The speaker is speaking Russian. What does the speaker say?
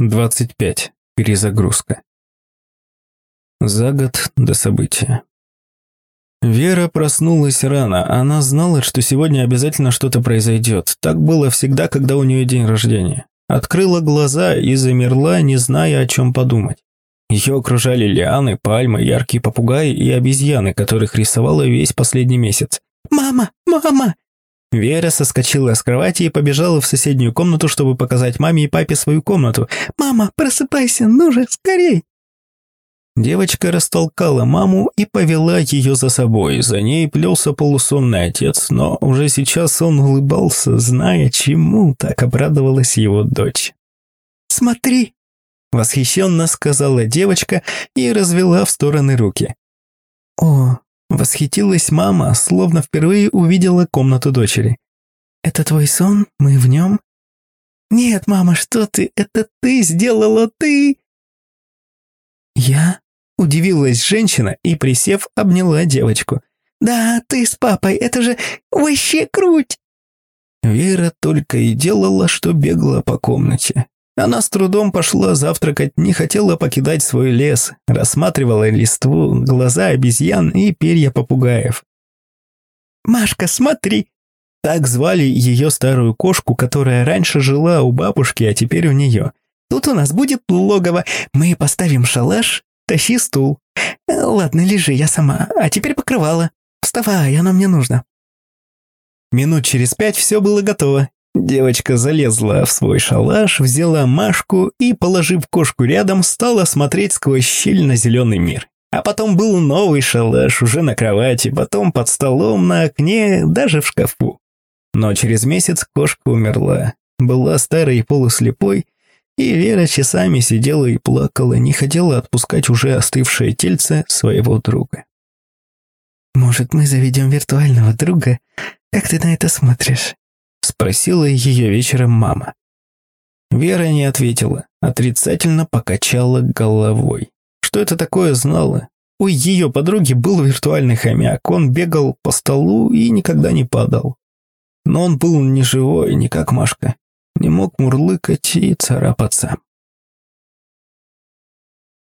25. Перезагрузка. За год до события. Вера проснулась рано. Она знала, что сегодня обязательно что-то произойдет. Так было всегда, когда у нее день рождения. Открыла глаза и замерла, не зная, о чем подумать. Ее окружали лианы, пальмы, яркие попугаи и обезьяны, которых рисовала весь последний месяц. «Мама! Мама!» Вера соскочила с кровати и побежала в соседнюю комнату, чтобы показать маме и папе свою комнату. «Мама, просыпайся, ну же, скорей!» Девочка растолкала маму и повела ее за собой. За ней плелся полусонный отец, но уже сейчас он улыбался, зная, чему так обрадовалась его дочь. «Смотри!» – восхищенно сказала девочка и развела в стороны руки. «О, Восхитилась мама, словно впервые увидела комнату дочери. «Это твой сон? Мы в нем?» «Нет, мама, что ты? Это ты сделала, ты!» «Я?» – удивилась женщина и, присев, обняла девочку. «Да, ты с папой, это же вообще круть!» Вера только и делала, что бегала по комнате. Она с трудом пошла завтракать, не хотела покидать свой лес, рассматривала листву, глаза обезьян и перья попугаев. «Машка, смотри!» Так звали ее старую кошку, которая раньше жила у бабушки, а теперь у нее. «Тут у нас будет логово. Мы поставим шалаш, тащи стул. Ладно, лежи, я сама. А теперь покрывало. Вставай, оно мне нужно». Минут через пять все было готово. Девочка залезла в свой шалаш, взяла Машку и, положив кошку рядом, стала смотреть сквозь щель на зеленый мир. А потом был новый шалаш уже на кровати, потом под столом, на окне, даже в шкафу. Но через месяц кошка умерла. Была старой и полуслепой, и Вера часами сидела и плакала, не хотела отпускать уже остывшее тельце своего друга. «Может, мы заведем виртуального друга? Как ты на это смотришь?» Спросила ее вечером мама. Вера не ответила, отрицательно покачала головой. Что это такое знала? У ее подруги был виртуальный хомяк, он бегал по столу и никогда не падал. Но он был не живой, не как Машка, не мог мурлыкать и царапаться.